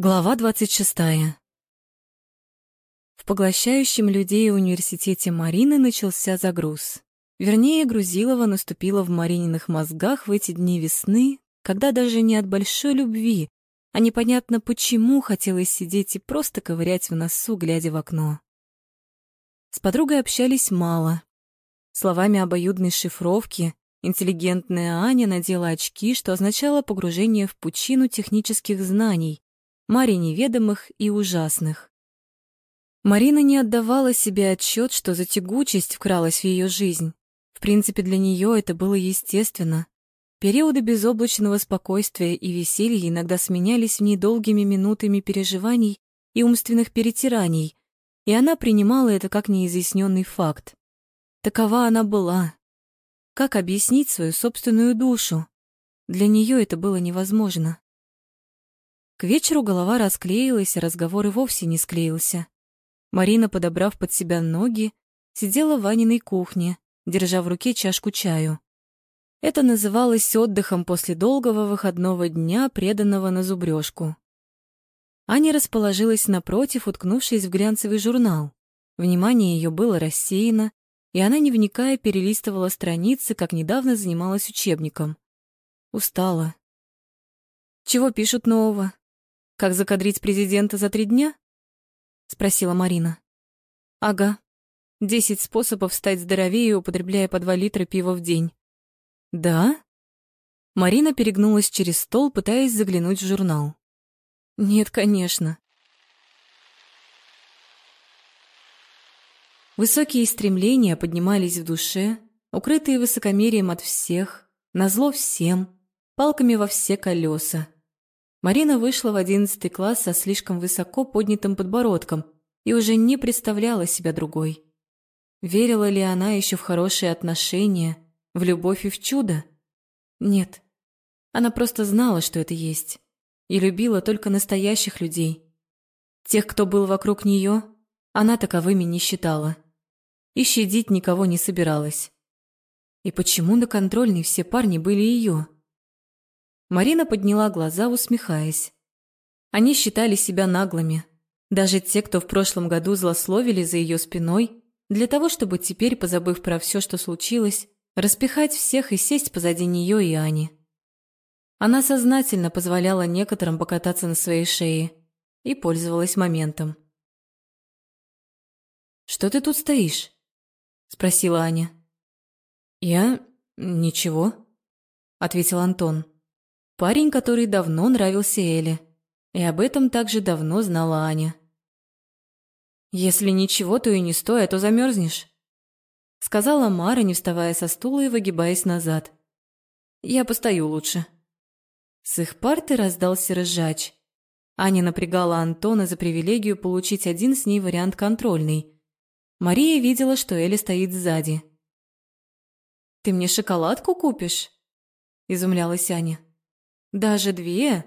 Глава 26. В поглощающем людей университете Марины начался загруз. Вернее, Грузилова наступила в Марининых мозгах в эти дни весны, когда даже не от большой любви, а непонятно почему хотелось сидеть и просто ковырять в носу, глядя в окно. С подругой общались мало. Словами обоюдной шифровки интеллигентная Аня надела очки, что означало погружение в пучину технических знаний, Маре неведомых и ужасных. Марина не отдавала себе отчет, что за тягучесть вкралась в ее жизнь. В принципе, для нее это было естественно. Периоды безоблачного спокойствия и веселья иногда сменялись в ней долгими минутами переживаний и умственных перетираний, и она принимала это как неизъясненный факт. Такова она была. Как объяснить свою собственную душу? Для нее это было невозможно. К вечеру голова расклеилась, а разговор и вовсе не склеился. Марина, подобрав под себя ноги, сидела в Аниной кухне, держа в руке чашку чаю. Это называлось отдыхом после долгого выходного дня, преданного на зубрежку. Аня расположилась напротив, уткнувшись в глянцевый журнал. Внимание ее было рассеяно, и она, не вникая, перелистывала страницы, как недавно занималась учебником. Устала. «Чего пишут нового?» Как закадрить президента за три дня? Спросила Марина. Ага. Десять способов стать здоровее, употребляя по два литра пива в день. Да? Марина перегнулась через стол, пытаясь заглянуть в журнал. Нет, конечно. Высокие стремления поднимались в душе, укрытые высокомерием от всех, назло всем, палками во все колеса. Марина вышла в одиннадцатый класс со слишком высоко поднятым подбородком и уже не представляла себя другой. Верила ли она еще в хорошие отношения, в любовь и в чудо? Нет. Она просто знала, что это есть. И любила только настоящих людей. Тех, кто был вокруг нее, она таковыми не считала. И щадить никого не собиралась. И почему на контрольной все парни были ее? Марина подняла глаза, усмехаясь. Они считали себя наглыми. Даже те, кто в прошлом году злословили за ее спиной, для того, чтобы теперь, позабыв про все, что случилось, распихать всех и сесть позади нее и Ани. Она сознательно позволяла некоторым покататься на своей шее и пользовалась моментом. «Что ты тут стоишь?» – спросила Аня. «Я... ничего», – ответил Антон. Парень, который давно нравился Эле. И об этом также давно знала Аня. «Если ничего, то и не стоя, то замерзнешь», — сказала Мара, не вставая со стула и выгибаясь назад. «Я постою лучше». С их парты раздался рыжач. Аня напрягала Антона за привилегию получить один с ней вариант контрольный. Мария видела, что Эля стоит сзади. «Ты мне шоколадку купишь?» – изумлялась Аня. Даже две?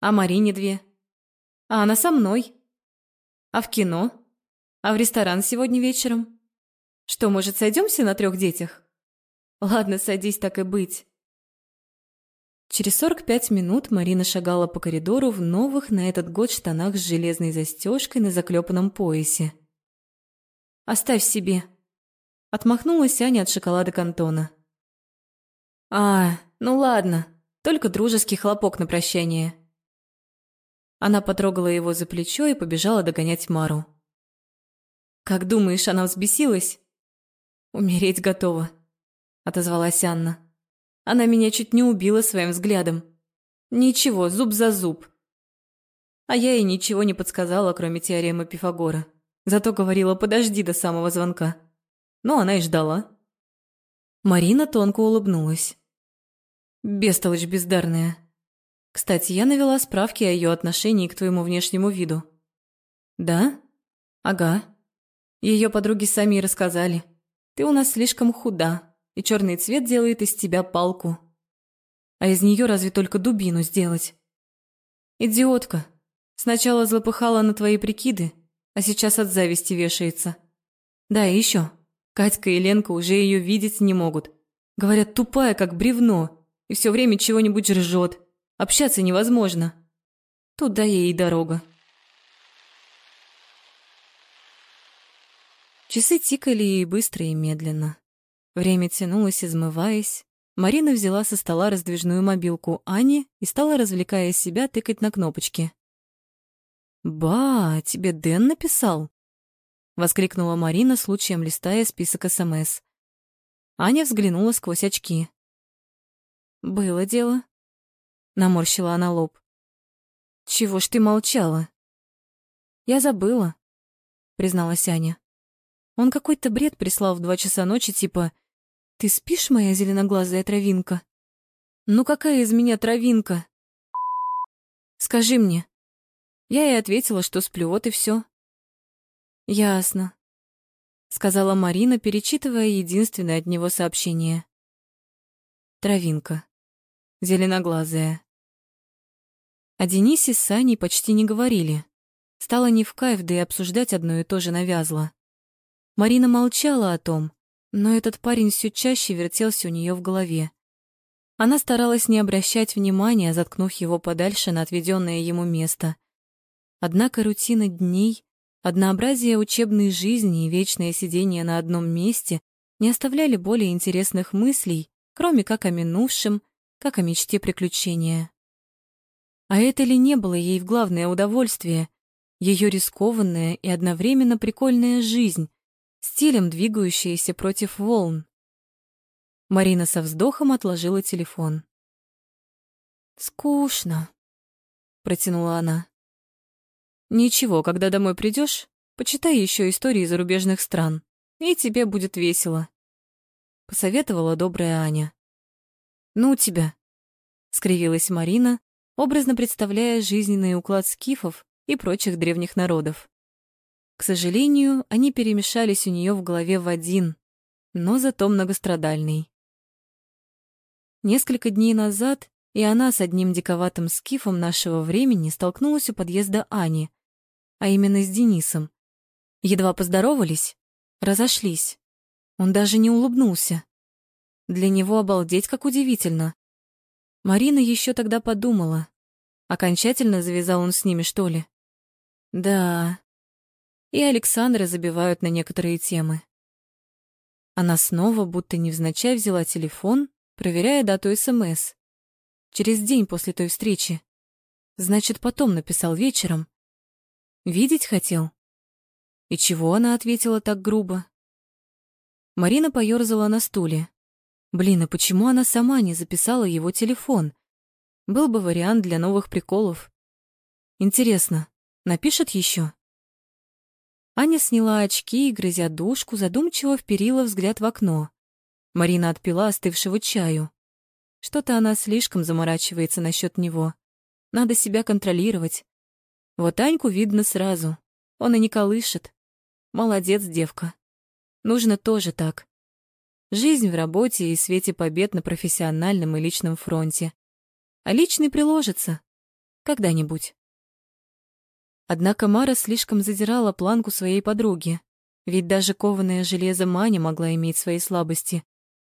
А Марине две? А она со мной? А в кино? А в ресторан сегодня вечером? Что, может, сойдемся на трех детях? Ладно, садись, так и быть. Через 45 минут Марина шагала по коридору в новых на этот год штанах с железной застежкой на заклепанном поясе. «Оставь себе», — отмахнулась Аня от шоколада Кантона. «А, ну ладно», только дружеский хлопок на прощание. Она потрогала его за плечо и побежала догонять Мару. «Как думаешь, она взбесилась?» «Умереть готова», — отозвалась Анна. «Она меня чуть не убила своим взглядом. Ничего, зуб за зуб». А я ей ничего не подсказала, кроме теоремы Пифагора. Зато говорила «подожди до самого звонка». Но она и ждала. Марина тонко улыбнулась. Бестолочь бездарная. Кстати, я навела справки о ее отношении к твоему внешнему виду. Да? Ага. Ее подруги сами рассказали. Ты у нас слишком худа, и черный цвет делает из тебя палку. А из нее разве только дубину сделать? Идиотка. Сначала злопыхала на твои прикиды, а сейчас от зависти вешается. Да, и еще. Катька и Ленка уже ее видеть не могут. Говорят, тупая, как бревно, и все время чего-нибудь ржет. Общаться невозможно. Туда ей и дорога. Часы тикали и быстро, и медленно. Время тянулось, измываясь. Марина взяла со стола раздвижную мобилку Ани и стала, развлекая себя, тыкать на кнопочки. «Ба, тебе Дэн написал?» — воскликнула Марина, случаем листая список СМС. Аня взглянула сквозь очки. «Было дело», — наморщила она лоб. «Чего ж ты молчала?» «Я забыла», — призналась Аня. Он какой-то бред прислал в два часа ночи, типа «Ты спишь, моя зеленоглазая травинка?» «Ну какая из меня травинка?» «Скажи мне». Я и ответила, что сплю, вот и все. «Ясно», — сказала Марина, перечитывая единственное от него сообщение. Травинка. Зеленоглазая. О Денисе с Саней почти не говорили. Стало не в кайф, да и обсуждать одно и то же навязло. Марина молчала о том, но этот парень все чаще вертелся у нее в голове. Она старалась не обращать внимания, заткнув его подальше на отведенное ему место. Однако рутина дней, однообразие учебной жизни и вечное сидение на одном месте не оставляли более интересных мыслей, кроме как о минувшем, как о мечте приключения. А это ли не было ей в главное удовольствие, ее рискованная и одновременно прикольная жизнь, стилем двигающаяся против волн. Марина со вздохом отложила телефон. «Скучно», — протянула она. «Ничего, когда домой придешь, почитай еще истории зарубежных стран, и тебе будет весело», — посоветовала добрая Аня. «Ну тебя», — скривилась Марина, образно представляя жизненный уклад скифов и прочих древних народов. К сожалению, они перемешались у нее в голове в один, но зато многострадальный. Несколько дней назад и она с одним диковатым скифом нашего времени столкнулась у подъезда Ани, а именно с Денисом. Едва поздоровались, разошлись. Он даже не улыбнулся. Для него обалдеть как удивительно. Марина еще тогда подумала. Окончательно завязал он с ними, что ли? Да, и Александры забивают на некоторые темы. Она снова, будто невзначай, взяла телефон, проверяя дату СМС. Через день после той встречи. Значит, потом написал вечером. Видеть хотел? И чего она ответила так грубо? Марина поёрзала на стуле. Блин, а почему она сама не записала его телефон? Был бы вариант для новых приколов. Интересно, напишет еще? Аня сняла очки и, грызя душку, задумчиво вперила взгляд в окно. Марина отпила остывшего чаю. Что-то она слишком заморачивается насчет него. Надо себя контролировать. Вот Аньку видно сразу. Он и не колышет. Молодец, девка. Нужно тоже так. Жизнь в работе и свете побед на профессиональном и личном фронте. А личный приложится. Когда-нибудь. Однако Мара слишком задирала планку своей подруги, ведь даже кованое железо Маня могла иметь свои слабости.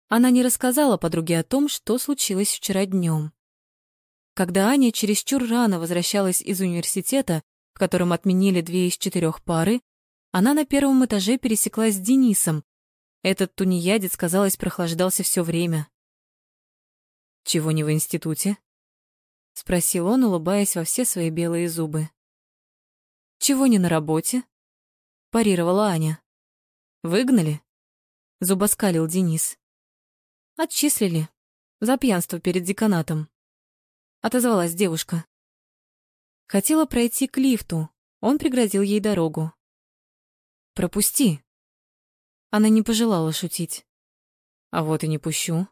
Она не рассказала подруге о том, что случилось вчера днем. Когда Аня чересчур рано возвращалась из университета, в котором отменили две из четырех пары, она на первом этаже пересеклась с Денисом. Этот тунеядец, казалось, прохлаждался все время. «Чего не в институте?» — спросил он, улыбаясь во все свои белые зубы. Чего не на работе? парировала Аня. Выгнали? Зубоскалил Денис. Отчислили. За пьянство перед деканатом. Отозвалась девушка. Хотела пройти к лифту. Он преградил ей дорогу. Пропусти. Она не пожелала шутить. А вот и не пущу.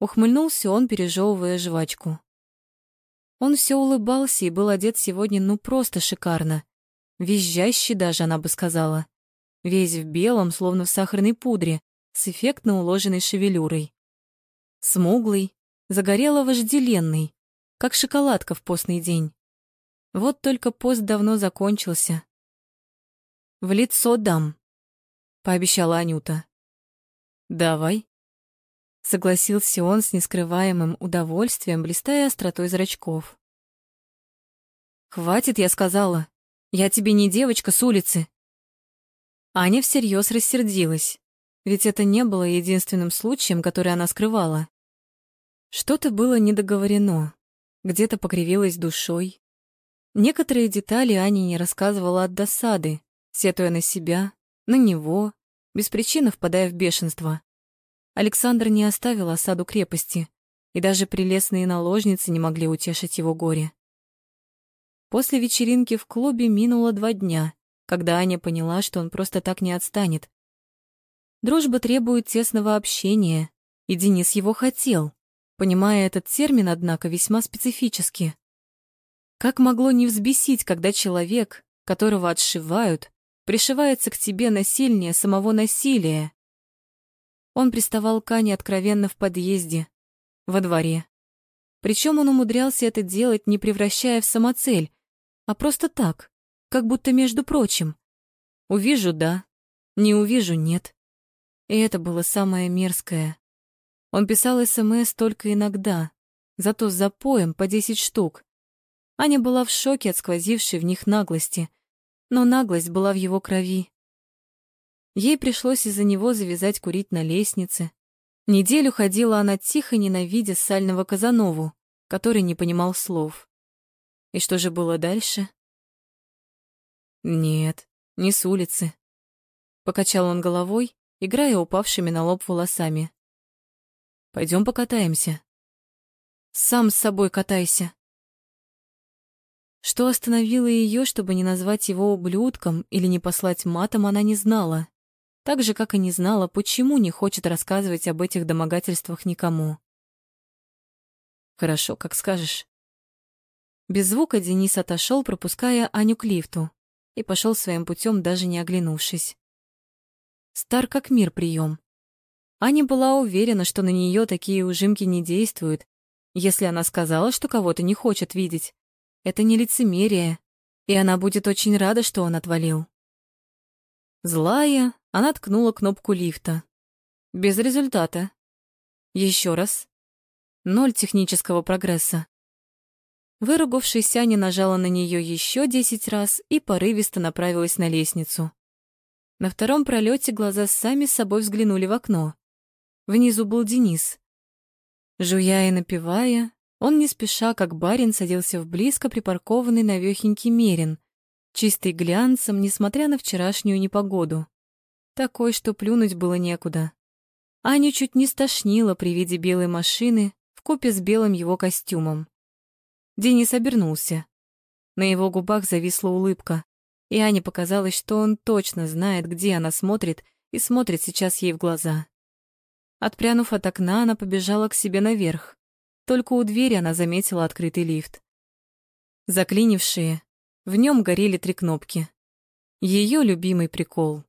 Ухмыльнулся он, пережевывая жвачку. Он все улыбался и был одет сегодня ну просто шикарно. Визжащий даже, она бы сказала. Весь в белом, словно в сахарной пудре, с эффектно уложенной шевелюрой. Смуглый, загорело-вожделенный, как шоколадка в постный день. Вот только пост давно закончился. «В лицо дам», — пообещала Анюта. «Давай», — согласился он с нескрываемым удовольствием, блистая остротой зрачков. «Хватит, я сказала. Я тебе не девочка с улицы». Аня всерьез рассердилась, ведь это не было единственным случаем, который она скрывала. Что-то было недоговорено, где-то покривилась душой. Некоторые детали Аня не рассказывала от досады, сетуя на себя, на него, без причины впадая в бешенство. Александр не оставил осаду крепости, и даже прелестные наложницы не могли утешить его горе. После вечеринки в клубе минуло два дня, когда Аня поняла, что он просто так не отстанет. Дружба требует тесного общения, и Денис его хотел, понимая этот термин, однако, весьма специфически. Как могло не взбесить, когда человек, которого отшивают, пришивается к тебе насильнее самого насилия? Он приставал к Ане откровенно в подъезде, во дворе. Причем он умудрялся это делать, не превращая в самоцель, а просто так, как будто между прочим. Увижу — да, не увижу — нет. И это было самое мерзкое. Он писал СМС только иногда, зато с запоем по десять штук. Аня была в шоке от сквозившей в них наглости, но наглость была в его крови. Ей пришлось из-за него завязать курить на лестнице. Неделю ходила она тихо, ненавидя сального Казанову, который не понимал слов. И что же было дальше? Нет, не с улицы. Покачал он головой, играя упавшими на лоб волосами. Пойдем покатаемся. Сам с собой катайся. Что остановило ее, чтобы не назвать его ублюдком или не послать матом, она не знала так же, как и не знала, почему не хочет рассказывать об этих домогательствах никому. «Хорошо, как скажешь». Без звука Денис отошел, пропуская Аню к лифту, и пошел своим путем, даже не оглянувшись. Стар как мир прием. Аня была уверена, что на нее такие ужимки не действуют, если она сказала, что кого-то не хочет видеть. Это не лицемерие, и она будет очень рада, что он отвалил. Злая, она ткнула кнопку лифта. Без результата. Еще раз. Ноль технического прогресса. Выругавшись, Аня нажала на нее еще десять раз и порывисто направилась на лестницу. На втором пролете глаза сами с собой взглянули в окно. Внизу был Денис. Жуя и напевая, он не спеша, как барин, садился в близко припаркованный навехенький мерин, чистый глянцем, несмотря на вчерашнюю непогоду такой, что плюнуть было некуда. Аню чуть не стошнило при виде белой машины в купе с белым его костюмом. Денис обернулся. На его губах зависла улыбка, и Ане показалось, что он точно знает, где она смотрит, и смотрит сейчас ей в глаза. Отпрянув от окна, она побежала к себе наверх. Только у двери она заметила открытый лифт. Заклинившие, в нем горели три кнопки. Ее любимый прикол.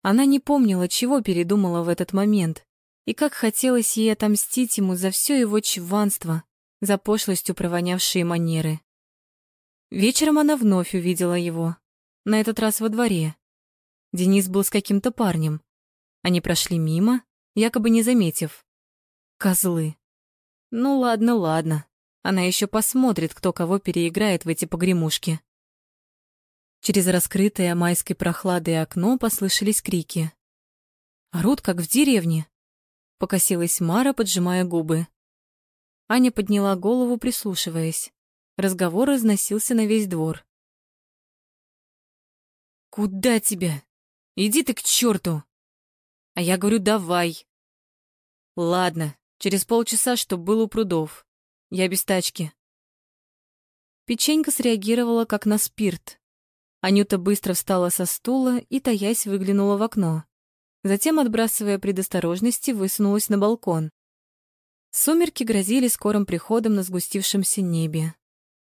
Она не помнила, чего передумала в этот момент, и как хотелось ей отомстить ему за все его чванство, за пошлостью провонявшие манеры. Вечером она вновь увидела его, на этот раз во дворе. Денис был с каким-то парнем. Они прошли мимо, якобы не заметив. Козлы. Ну ладно, ладно. Она еще посмотрит, кто кого переиграет в эти погремушки. Через раскрытое майской прохладой окно послышались крики. «Орут, как в деревне!» — покосилась Мара, поджимая губы. Аня подняла голову, прислушиваясь. Разговор разносился на весь двор. «Куда тебя? Иди ты к черту!» А я говорю, давай. Ладно, через полчаса, чтоб был у прудов. Я без тачки. Печенька среагировала как на спирт. Анюта быстро встала со стула и, таясь, выглянула в окно. Затем, отбрасывая предосторожности, высунулась на балкон. Сумерки грозили скорым приходом на сгустившемся небе.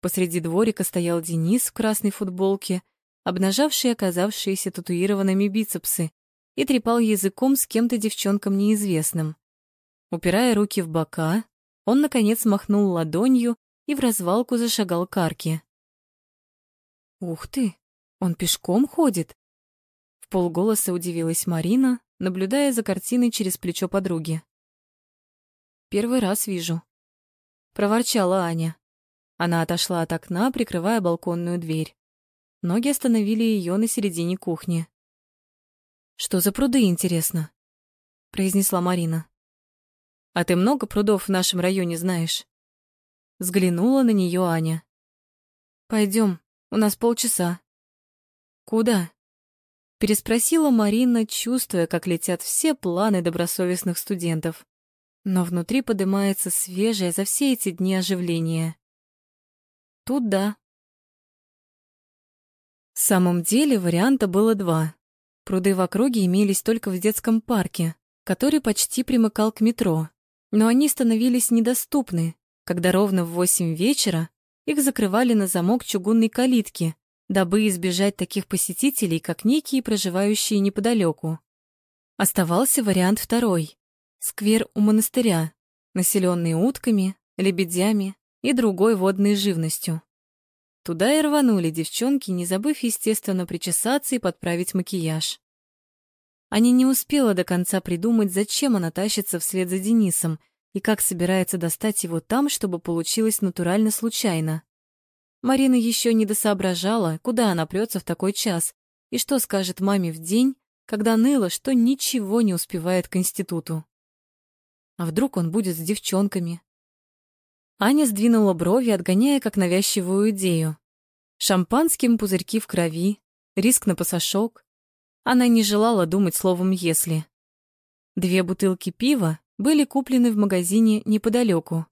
Посреди дворика стоял Денис в красной футболке, обнажавший оказавшиеся татуированными бицепсы, и трепал языком с кем-то девчонкам неизвестным. Упирая руки в бока, он, наконец, махнул ладонью и в развалку зашагал к арке. «Ух ты!» Он пешком ходит? В полголоса удивилась Марина, наблюдая за картиной через плечо подруги. Первый раз вижу. Проворчала Аня. Она отошла от окна, прикрывая балконную дверь. Ноги остановили ее на середине кухни. «Что за пруды, интересно?» — произнесла Марина. «А ты много прудов в нашем районе знаешь?» Взглянула на нее Аня. Пойдем, у нас полчаса». «Куда?» — переспросила Марина, чувствуя, как летят все планы добросовестных студентов. Но внутри поднимается свежее за все эти дни оживление. Тут да. В самом деле варианта было два. Пруды в округе имелись только в детском парке, который почти примыкал к метро, но они становились недоступны, когда ровно в восемь вечера их закрывали на замок чугунной калитки, дабы избежать таких посетителей, как некие, проживающие неподалеку. Оставался вариант второй — сквер у монастыря, населенный утками, лебедями и другой водной живностью. Туда и рванули девчонки, не забыв, естественно, причесаться и подправить макияж. Аня не успела до конца придумать, зачем она тащится вслед за Денисом и как собирается достать его там, чтобы получилось натурально случайно. Марина еще не досоображала, куда она прется в такой час и что скажет маме в день, когда ныла, что ничего не успевает к институту. А вдруг он будет с девчонками? Аня сдвинула брови, отгоняя как навязчивую идею. Шампанским пузырьки в крови, риск на пасашок. Она не желала думать словом «если». Две бутылки пива были куплены в магазине неподалеку.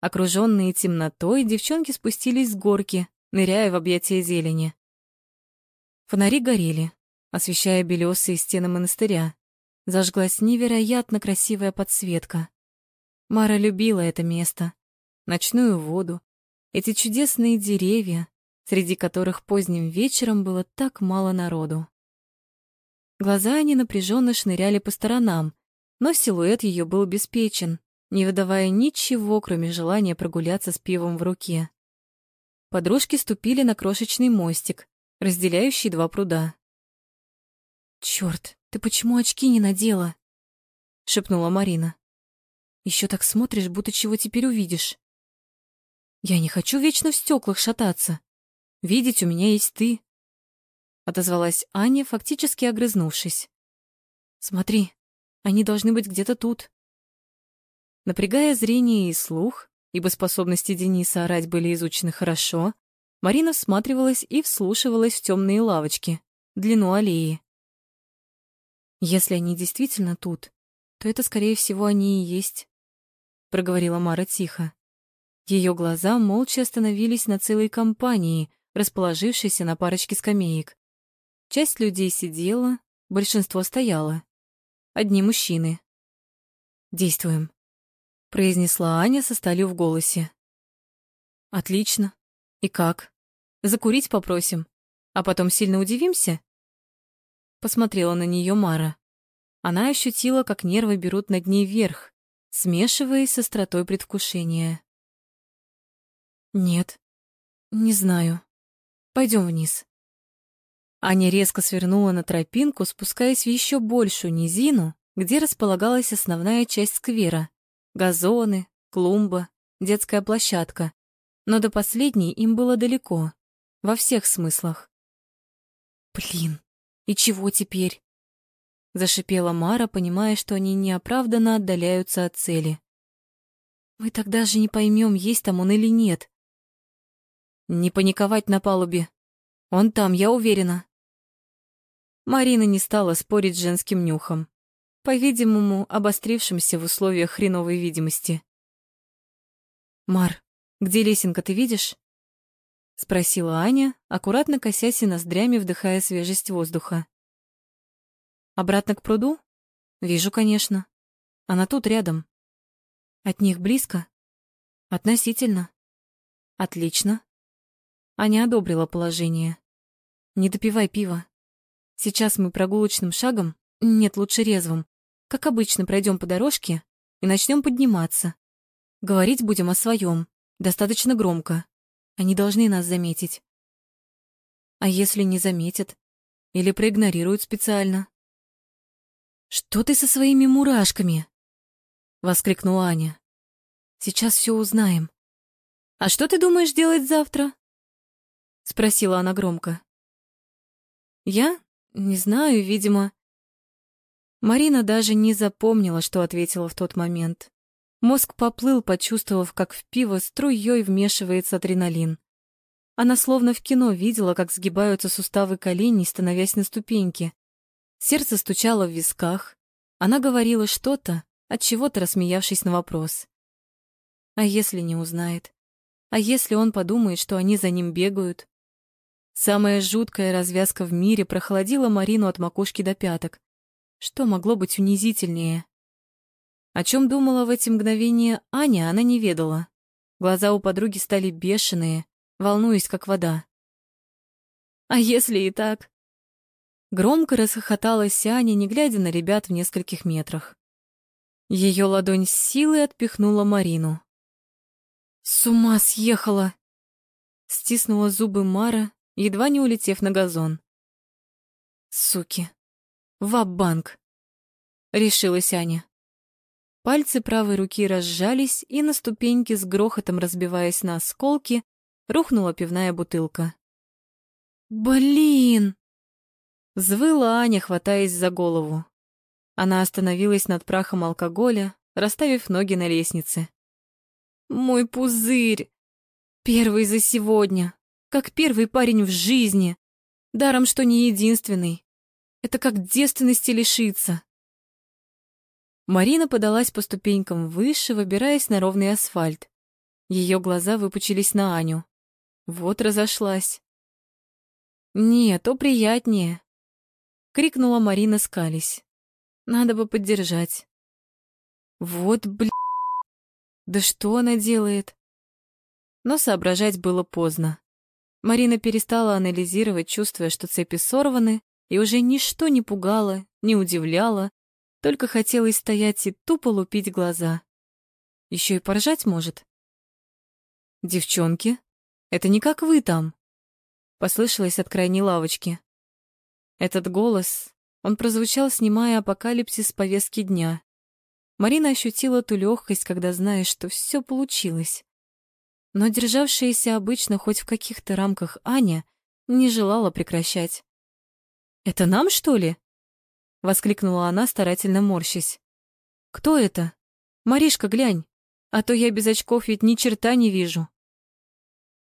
Окруженные темнотой, девчонки спустились с горки, ныряя в объятия зелени. Фонари горели, освещая белесые стены монастыря. Зажглась невероятно красивая подсветка. Мара любила это место ночную воду, эти чудесные деревья, среди которых поздним вечером было так мало народу. Глаза они напряженно шныряли по сторонам, но силуэт ее был беспечен, не выдавая ничего, кроме желания прогуляться с пивом в руке. Подружки ступили на крошечный мостик, разделяющий два пруда. «Чёрт, ты почему очки не надела?» — шепнула Марина. Еще так смотришь, будто чего теперь увидишь». Я не хочу вечно в стеклах шататься. Видеть у меня есть ты. Отозвалась Аня, фактически огрызнувшись. Смотри, они должны быть где-то тут. Напрягая зрение и слух, ибо способности Дениса орать были изучены хорошо, Марина всматривалась и вслушивалась в темные лавочки, длину аллеи. Если они действительно тут, то это, скорее всего, они и есть, проговорила Мара тихо. Ее глаза молча остановились на целой компании, расположившейся на парочке скамеек. Часть людей сидела, большинство стояло. Одни мужчины. «Действуем», — произнесла Аня со сталью в голосе. «Отлично. И как? Закурить попросим, а потом сильно удивимся?» Посмотрела на нее Мара. Она ощутила, как нервы берут над ней вверх, смешиваясь с остротой предвкушения. Нет, не знаю. Пойдем вниз. Аня резко свернула на тропинку, спускаясь в еще большую низину, где располагалась основная часть сквера. Газоны, клумба, детская площадка. Но до последней им было далеко, во всех смыслах. «Блин, и чего теперь?» Зашипела Мара, понимая, что они неоправданно отдаляются от цели. «Мы тогда же не поймем, есть там он или нет. Не паниковать на палубе. Он там, я уверена. Марина не стала спорить с женским нюхом, по-видимому, обострившимся в условиях хреновой видимости. «Мар, где лесенка, ты видишь?» — спросила Аня, аккуратно косясь и ноздрями вдыхая свежесть воздуха. «Обратно к пруду? Вижу, конечно. Она тут, рядом. От них близко? Относительно. Отлично. Аня одобрила положение. «Не допивай пиво. Сейчас мы прогулочным шагом, нет, лучше резвым, как обычно пройдем по дорожке и начнем подниматься. Говорить будем о своем, достаточно громко. Они должны нас заметить. А если не заметят? Или проигнорируют специально? «Что ты со своими мурашками?» — воскликнула Аня. «Сейчас все узнаем. «А что ты думаешь делать завтра?» — спросила она громко. «Я? Не знаю, видимо...» Марина даже не запомнила, что ответила в тот момент. Мозг поплыл, почувствовав, как в пиво струей вмешивается адреналин. Она словно в кино видела, как сгибаются суставы коленей, становясь на ступеньки. Сердце стучало в висках. Она говорила что-то, от чего-то рассмеявшись на вопрос. А если не узнает? А если он подумает, что они за ним бегают? Самая жуткая развязка в мире прохладила Марину от макушки до пяток. Что могло быть унизительнее? О чем думала в эти мгновения Аня, она не ведала. Глаза у подруги стали бешеные, волнуясь, как вода. «А если и так?» Громко расхохоталась Аня, не глядя на ребят в нескольких метрах. Ее ладонь с силой отпихнула Марину. «С ума съехала!» Стиснула зубы Мара, едва не улетев на газон. «Суки!» Ва-банк!» — решилась Аня. Пальцы правой руки разжались, и на ступеньке с грохотом разбиваясь на осколки, рухнула пивная бутылка. «Блин!» — взвыла Аня, хватаясь за голову. Она остановилась над прахом алкоголя, расставив ноги на лестнице. «Мой пузырь! Первый за сегодня! Как первый парень в жизни! Даром, что не единственный!» Это как девственности лишиться. Марина подалась по ступенькам выше, выбираясь на ровный асфальт. Ее глаза выпучились на Аню. Вот разошлась. «Нет, то приятнее!» — крикнула Марина, скались. «Надо бы поддержать». «Вот, блин! Да что она делает?» Но соображать было поздно. Марина перестала анализировать, чувствуя, что цепи сорваны, и уже ничто не пугало, не удивляло, только хотелось стоять и тупо лупить глаза. Еще и поржать может. «Девчонки, это не как вы там», — послышалось от крайней лавочки. Этот голос, он прозвучал, снимая апокалипсис с повестки дня. Марина ощутила ту легкость, когда знаешь, что все получилось. Но державшаяся обычно хоть в каких-то рамках Аня не желала прекращать. «Это нам, что ли?» — воскликнула она, старательно морщась. «Кто это? Маришка, глянь, а то я без очков ведь ни черта не вижу.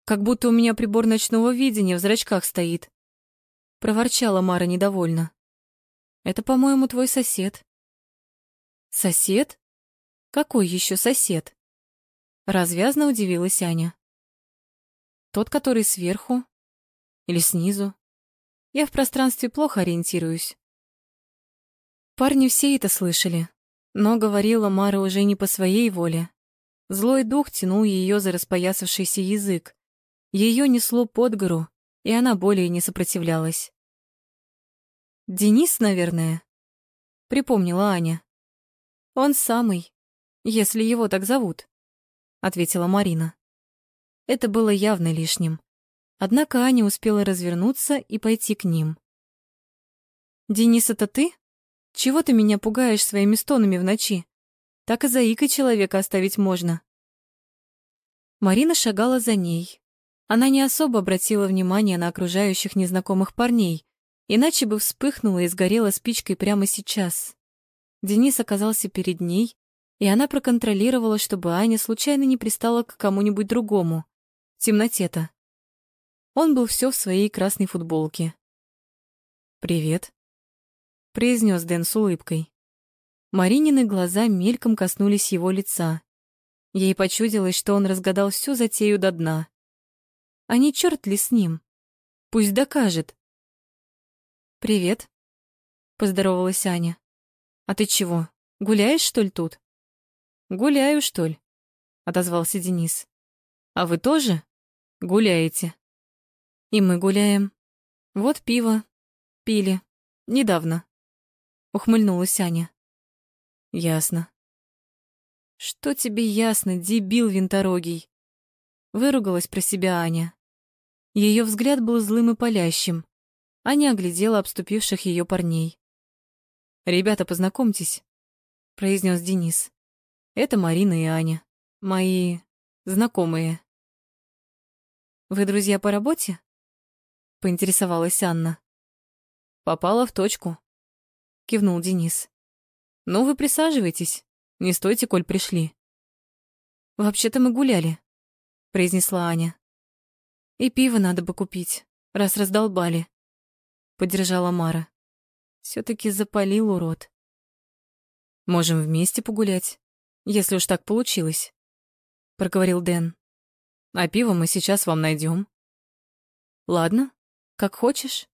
Как будто у меня прибор ночного видения в зрачках стоит». Проворчала Мара недовольно. «Это, по-моему, твой сосед». «Сосед? Какой еще сосед?» Развязно удивилась Аня. «Тот, который сверху? Или снизу?» Я в пространстве плохо ориентируюсь. Парни все это слышали, но говорила Мара уже не по своей воле. Злой дух тянул ее за распоясавшийся язык. Ее несло под гору, и она более не сопротивлялась. «Денис, наверное?» — припомнила Аня. «Он самый, если его так зовут», — ответила Марина. Это было явно лишним. Однако Аня успела развернуться и пойти к ним. «Денис, это ты? Чего ты меня пугаешь своими стонами в ночи? Так и заикой человека оставить можно». Марина шагала за ней. Она не особо обратила внимание на окружающих незнакомых парней, иначе бы вспыхнула и сгорела спичкой прямо сейчас. Денис оказался перед ней, и она проконтролировала, чтобы Аня случайно не пристала к кому-нибудь другому. В темноте-то. Он был все в своей красной футболке. «Привет», — произнес Дэн с улыбкой. Маринины глаза мельком коснулись его лица. Ей почудилось, что он разгадал всю затею до дна. А не черт ли с ним? Пусть докажет. «Привет», — поздоровалась Аня. «А ты чего, гуляешь, что ли, тут?» «Гуляю, что ли?» — отозвался Денис. «А вы тоже гуляете?» И мы гуляем. Вот пиво. Пили. Недавно. Ухмыльнулась Аня. Ясно. Что тебе ясно, дебил винторогий? Выругалась про себя Аня. Ее взгляд был злым и палящим. Аня оглядела обступивших ее парней. «Ребята, познакомьтесь», — произнес Денис. «Это Марина и Аня, мои знакомые». Вы друзья по работе? Поинтересовалась Анна. Попала в точку. Кивнул Денис. Ну, вы присаживайтесь. Не стойте, коль пришли. Вообще-то мы гуляли, произнесла Аня. И пиво надо бы купить, раз раздолбали. Поддержала Мара. все таки запалил урод. Можем вместе погулять, если уж так получилось, проговорил Дэн. А пиво мы сейчас вам найдем. Ладно, как хочешь.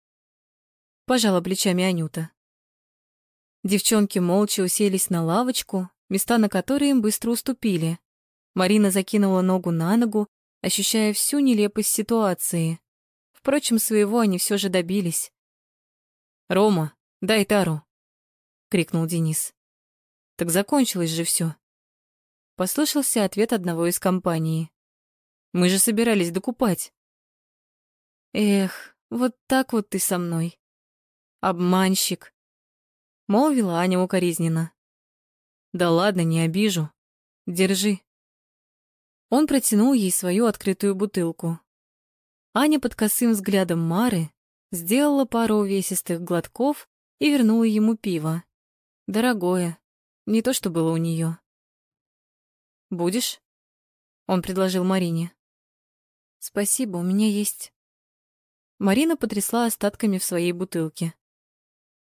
Пожала плечами Анюта. Девчонки молча уселись на лавочку, места на которые им быстро уступили. Марина закинула ногу на ногу, ощущая всю нелепость ситуации. Впрочем, своего они все же добились. «Рома, дай тару!» — крикнул Денис. Так закончилось же все. Послышался ответ одного из компании. Мы же собирались докупать. Эх, вот так вот ты со мной. Обманщик. Молвила Аня укоризненно. Да ладно, не обижу. Держи. Он протянул ей свою открытую бутылку. Аня под косым взглядом Мары сделала пару увесистых глотков и вернула ему пиво. Дорогое, не то, что было у нее. «Будешь?» — он предложил Марине. «Спасибо, у меня есть». Марина потрясла остатками в своей бутылке.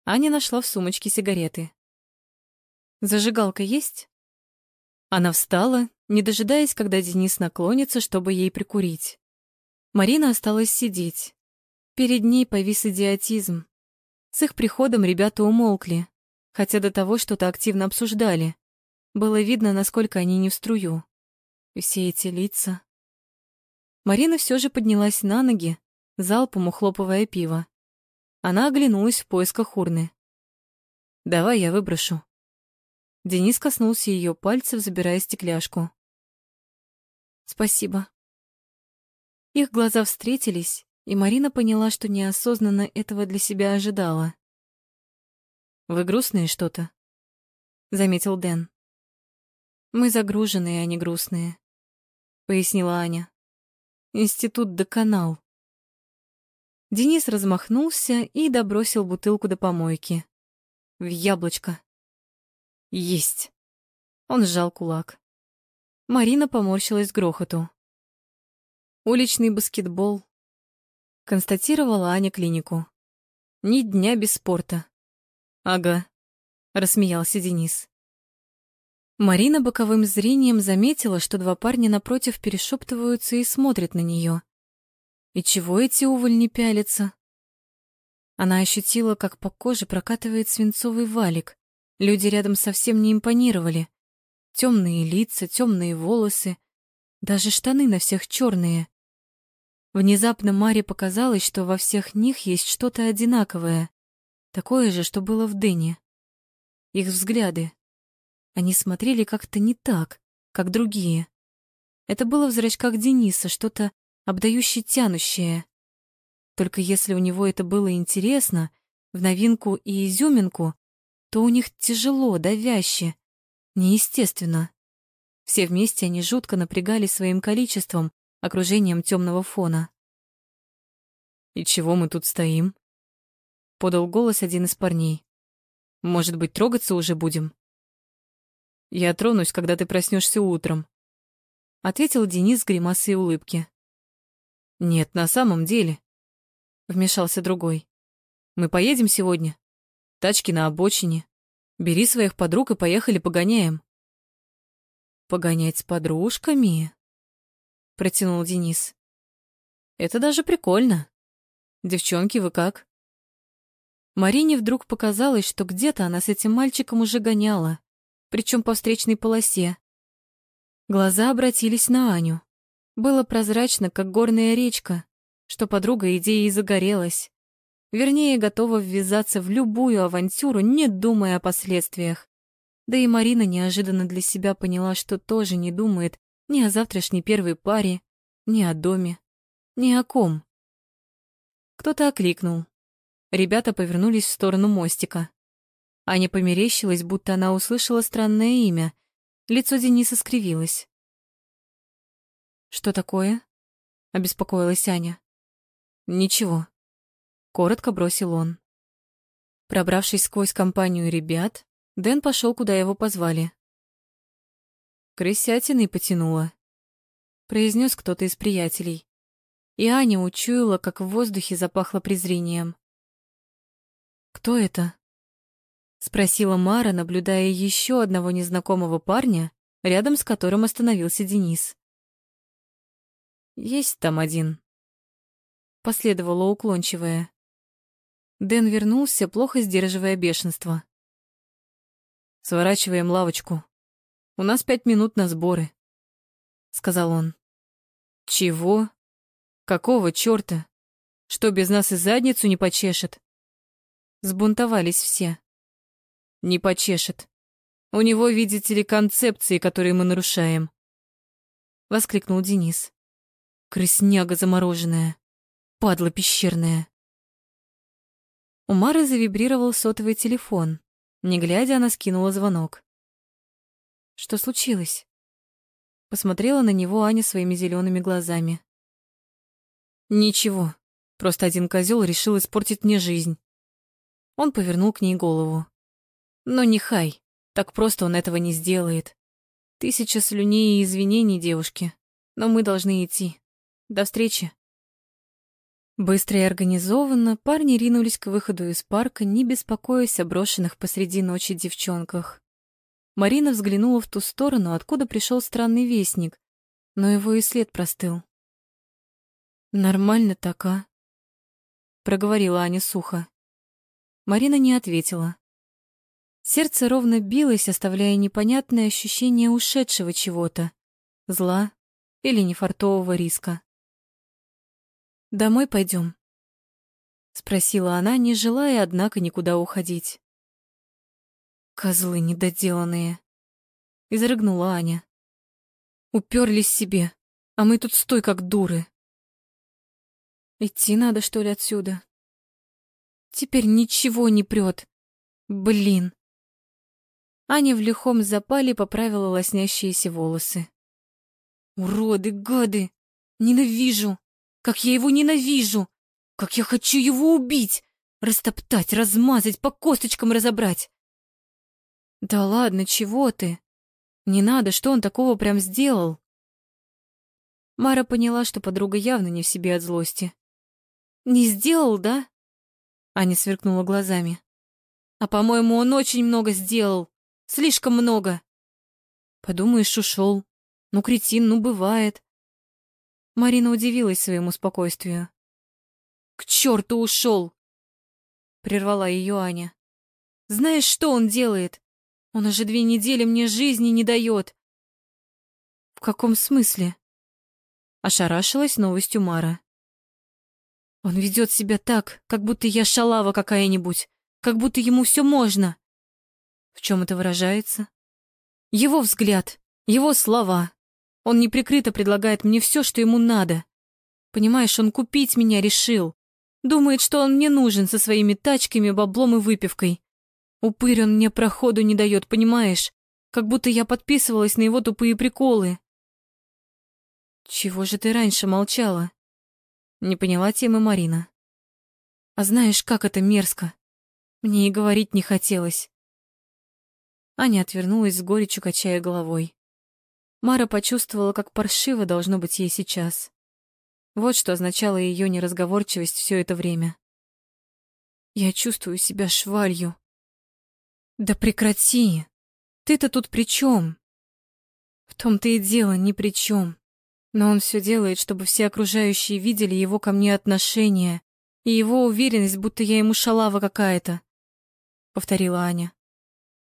Аня нашла в сумочке сигареты. «Зажигалка есть?» Она встала, не дожидаясь, когда Денис наклонится, чтобы ей прикурить. Марина осталась сидеть. Перед ней повис идиотизм. С их приходом ребята умолкли, хотя до того что-то активно обсуждали. Было видно, насколько они не в струю. Все эти лица. Марина все же поднялась на ноги, залпом ухлопывая пиво. Она оглянулась в поисках урны. «Давай я выброшу». Денис коснулся ее пальцев, забирая стекляшку. «Спасибо». Их глаза встретились, и Марина поняла, что неосознанно этого для себя ожидала. Вы грустные что-то? заметил Дэн. Мы загруженные, а не грустные, пояснила Аня. Институт до канал. Денис размахнулся и добросил бутылку до помойки. В яблочко. Есть. Он сжал кулак. Марина поморщилась грохоту. Уличный баскетбол. Констатировала Аня клинику. Ни дня без спорта. Ага, рассмеялся Денис. Марина боковым зрением заметила, что два парня напротив перешептываются и смотрят на нее. И чего эти увольни пялятся? Она ощутила, как по коже прокатывает свинцовый валик. Люди рядом совсем не импонировали. Темные лица, темные волосы, даже штаны на всех черные. Внезапно Маре показалось, что во всех них есть что-то одинаковое. Такое же, что было в Дэне. Их взгляды. Они смотрели как-то не так, как другие. Это было в зрачках Дениса что-то обдающее тянущее. Только если у него это было интересно, в новинку и изюминку, то у них тяжело, давяще, неестественно. Все вместе они жутко напрягали своим количеством, окружением темного фона. «И чего мы тут стоим?» подал голос один из парней. Может быть, трогаться уже будем? Я тронусь, когда ты проснешься утром, ответил Денис с гримасой улыбки. Нет, на самом деле, вмешался другой. Мы поедем сегодня. Тачки на обочине. Бери своих подруг и поехали погоняем. Погонять с подружками? протянул Денис. Это даже прикольно. Девчонки, вы как? Марине вдруг показалось, что где-то она с этим мальчиком уже гоняла, причем по встречной полосе. Глаза обратились на Аню. Было прозрачно, как горная речка, что подруга идеей загорелась. Вернее, готова ввязаться в любую авантюру, не думая о последствиях. Да и Марина неожиданно для себя поняла, что тоже не думает ни о завтрашней первой паре, ни о доме, ни о ком. Кто-то окликнул. Ребята повернулись в сторону мостика. Аня померещилась, будто она услышала странное имя. Лицо Дениса скривилось. «Что такое?» обеспокоилась Аня. Ничего, коротко бросил он. Пробравшись сквозь компанию ребят, Дэн пошел, куда его позвали. Крысятиной потянуло, произнес кто-то из приятелей. И Аня учуяла, как в воздухе запахло презрением. «Кто это?» — спросила Мара, наблюдая еще одного незнакомого парня, рядом с которым остановился Денис. «Есть там один», — последовало уклончивое. Дэн вернулся, плохо сдерживая бешенство. «Сворачиваем лавочку. У нас пять минут на сборы», — сказал он. «Чего? Какого чёрта? Что, без нас и задницу не почешет?» Сбунтовались все. «Не почешет. У него, видите ли, концепции, которые мы нарушаем», — воскликнул Денис. «Крысняга замороженная, падла пещерная». У Мары завибрировал сотовый телефон. Не глядя, она скинула звонок. Что случилось? Посмотрела на него Аня своими зелеными глазами. Ничего, просто один козел решил испортить мне жизнь. Он повернул к ней голову. Но не хай, так просто он этого не сделает. Тысяча слюней и извинений, девушки, но мы должны идти. До встречи. Быстро и организованно парни ринулись к выходу из парка, не беспокоясь о брошенных посреди ночи девчонках. Марина взглянула в ту сторону, откуда пришел странный вестник, но его и след простыл. «Нормально так, а?» — проговорила Аня сухо. Марина не ответила. Сердце ровно билось, оставляя непонятное ощущение ушедшего чего-то, зла или нефартового риска. «Домой пойдем?» — спросила она, не желая, однако, никуда уходить. Козлы недоделанные. Изрыгнула Аня. Уперлись себе, а мы тут стой как дуры. Идти надо, что ли, отсюда? Теперь ничего не прет. Блин. Аня в лихом запале поправила лоснящиеся волосы. Уроды, гады! Ненавижу! Как я его ненавижу! Как я хочу его убить! Растоптать, размазать, по косточкам разобрать! Да ладно, чего ты? Не надо, что он такого прям сделал? Мара поняла, что подруга явно не в себе от злости. Не сделал, да? Аня сверкнула глазами. А, по-моему, он очень много сделал. Слишком много. Подумаешь, ушел. Ну, кретин, ну, бывает. Марина удивилась своему спокойствию. К черту ушел! Прервала ее Аня. Знаешь, что он делает? Он уже две недели мне жизни не дает. В каком смысле? Ошарашилась новостью Мара. Он ведет себя так, как будто я шалава какая-нибудь, как будто ему все можно. В чем это выражается? Его взгляд, его слова. Он неприкрыто предлагает мне все, что ему надо. Понимаешь, он купить меня решил. Думает, что он мне нужен со своими тачками, баблом и выпивкой. Упырь он мне проходу не дает, понимаешь? Как будто я подписывалась на его тупые приколы. Чего же ты раньше молчала? Не поняла темы Марина. А знаешь, как это мерзко? Мне и говорить не хотелось. Аня отвернулась с горечью, качая головой. Мара почувствовала, как паршиво должно быть ей сейчас. Вот что означала ее неразговорчивость все это время. Я чувствую себя швалью, да прекрати! Ты-то тут при чем? В том-то и дело, ни при чем. Но он все делает, чтобы все окружающие видели его ко мне отношение и его уверенность, будто я ему шалава какая-то, — повторила Аня.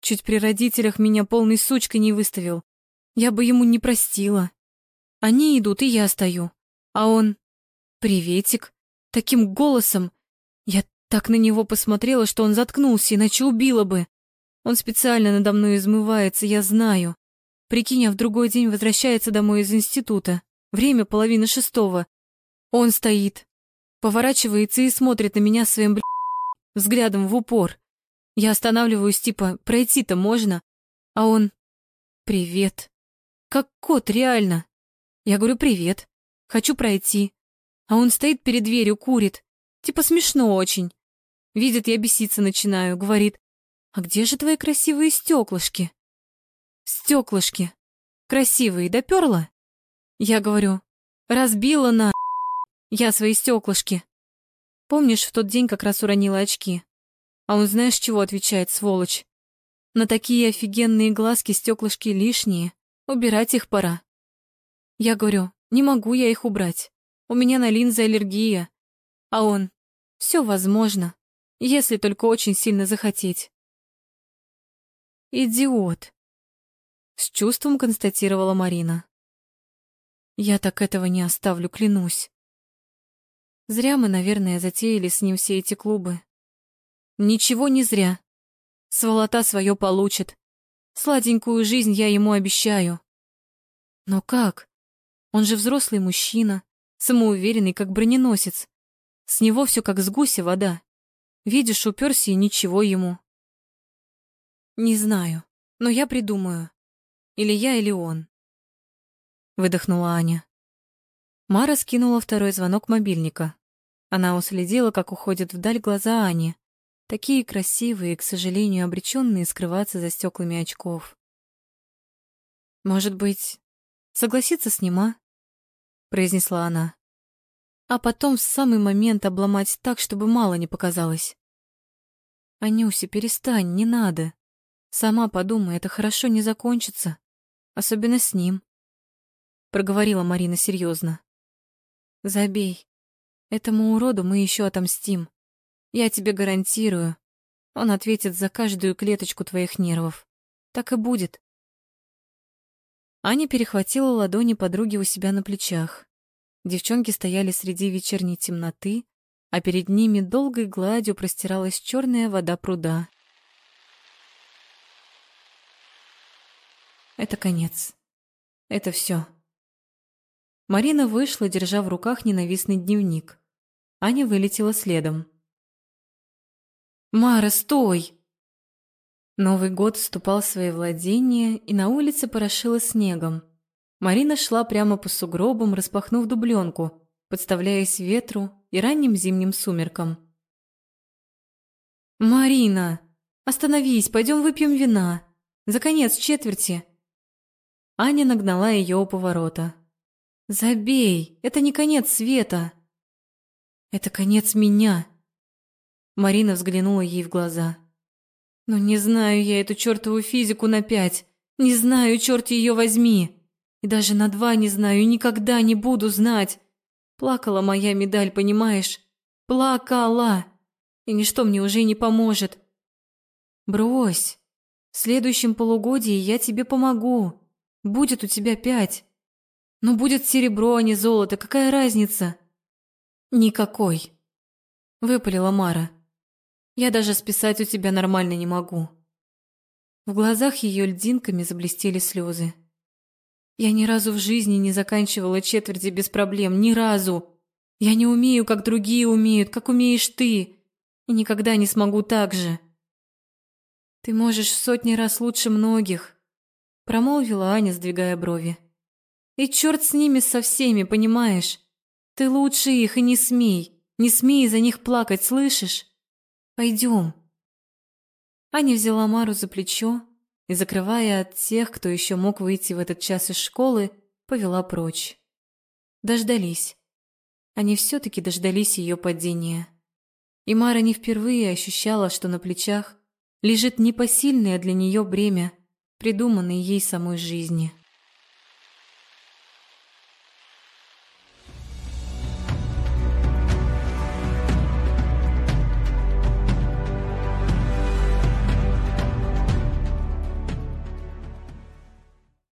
Чуть при родителях меня полной сучкой не выставил. Я бы ему не простила. Они идут, и я стою. А он... Приветик. Таким голосом. Я так на него посмотрела, что он заткнулся, иначе убила бы. Он специально надо мной измывается, я знаю. Прикинь, а в другой день возвращается домой из института. Время половина шестого. Он стоит, поворачивается и смотрит на меня своим бля... взглядом в упор. Я останавливаюсь, типа, пройти-то можно, а он... Привет. Как кот, реально. Я говорю, привет. Хочу пройти. А он стоит перед дверью, курит. Типа смешно очень. Видит, я беситься начинаю. Говорит, а где же твои красивые стеклышки? Стеклышки. Красивые, доперла? Я говорю, разбила на... Я свои стеклышки. Помнишь, в тот день как раз уронила очки? А он знаешь, чего отвечает, сволочь? На такие офигенные глазки стеклышки лишние. Убирать их пора. Я говорю, не могу я их убрать. У меня на линзы аллергия. А он, все возможно, если только очень сильно захотеть. Идиот. С чувством констатировала Марина. Я так этого не оставлю, клянусь. Зря мы, наверное, затеяли с ним все эти клубы. Ничего не зря. Сволота свое получит. Сладенькую жизнь я ему обещаю. Но как? Он же взрослый мужчина, самоуверенный, как броненосец. С него все как с гуся вода. Видишь, уперся и ничего ему. Не знаю, но я придумаю. Или я, или он. Выдохнула Аня. Мара скинула второй звонок мобильника. Она уследила, как уходят вдаль глаза Ани, такие красивые, к сожалению, обреченные скрываться за стеклами очков. «Может быть, согласиться с ним, а?» — произнесла она. «А потом в самый момент обломать так, чтобы мало не показалось». «Анюся, перестань, не надо. Сама подумай, это хорошо не закончится, особенно с ним», — проговорила Марина серьезно. «Забей. Этому уроду мы еще отомстим. Я тебе гарантирую. Он ответит за каждую клеточку твоих нервов. Так и будет. Аня перехватила ладони подруги у себя на плечах. Девчонки стояли среди вечерней темноты, а перед ними долгой гладью простиралась черная вода пруда. Это конец. Это все. Марина вышла, держа в руках ненавистный дневник. Аня вылетела следом. «Мара, стой!» Новый год вступал в свои владения, и на улице порошило снегом. Марина шла прямо по сугробам, распахнув дубленку, подставляясь ветру и ранним зимним сумеркам. «Марина, остановись, пойдем выпьем вина. За конец четверти!» Аня нагнала ее у поворота. «Забей, это не конец света!» «Это конец меня!» Марина взглянула ей в глаза. «Но не знаю я эту чертову физику на пять. Не знаю, черт ее возьми. И даже на два не знаю и никогда не буду знать. Плакала моя медаль, понимаешь? Плакала. И ничто мне уже не поможет. Брось. В следующем полугодии я тебе помогу. Будет у тебя пять. Но будет серебро, а не золото. Какая разница? Никакой. Выпалила Мара. Я даже списать у тебя нормально не могу. В глазах ее льдинками заблестели слезы. Я ни разу в жизни не заканчивала четверти без проблем, ни разу. Я не умею, как другие умеют, как умеешь ты. И никогда не смогу так же. Ты можешь в сотни раз лучше многих, промолвила Аня, сдвигая брови. И черт с ними со всеми, понимаешь? Ты лучше их и не смей, не смей за них плакать, слышишь? Пойдем. Аня взяла Мару за плечо и, закрывая от тех, кто еще мог выйти в этот час из школы, повела прочь. Дождались. Они все-таки дождались ее падения. И Мара не впервые ощущала, что на плечах лежит непосильное для нее бремя, придуманное ей самой жизни.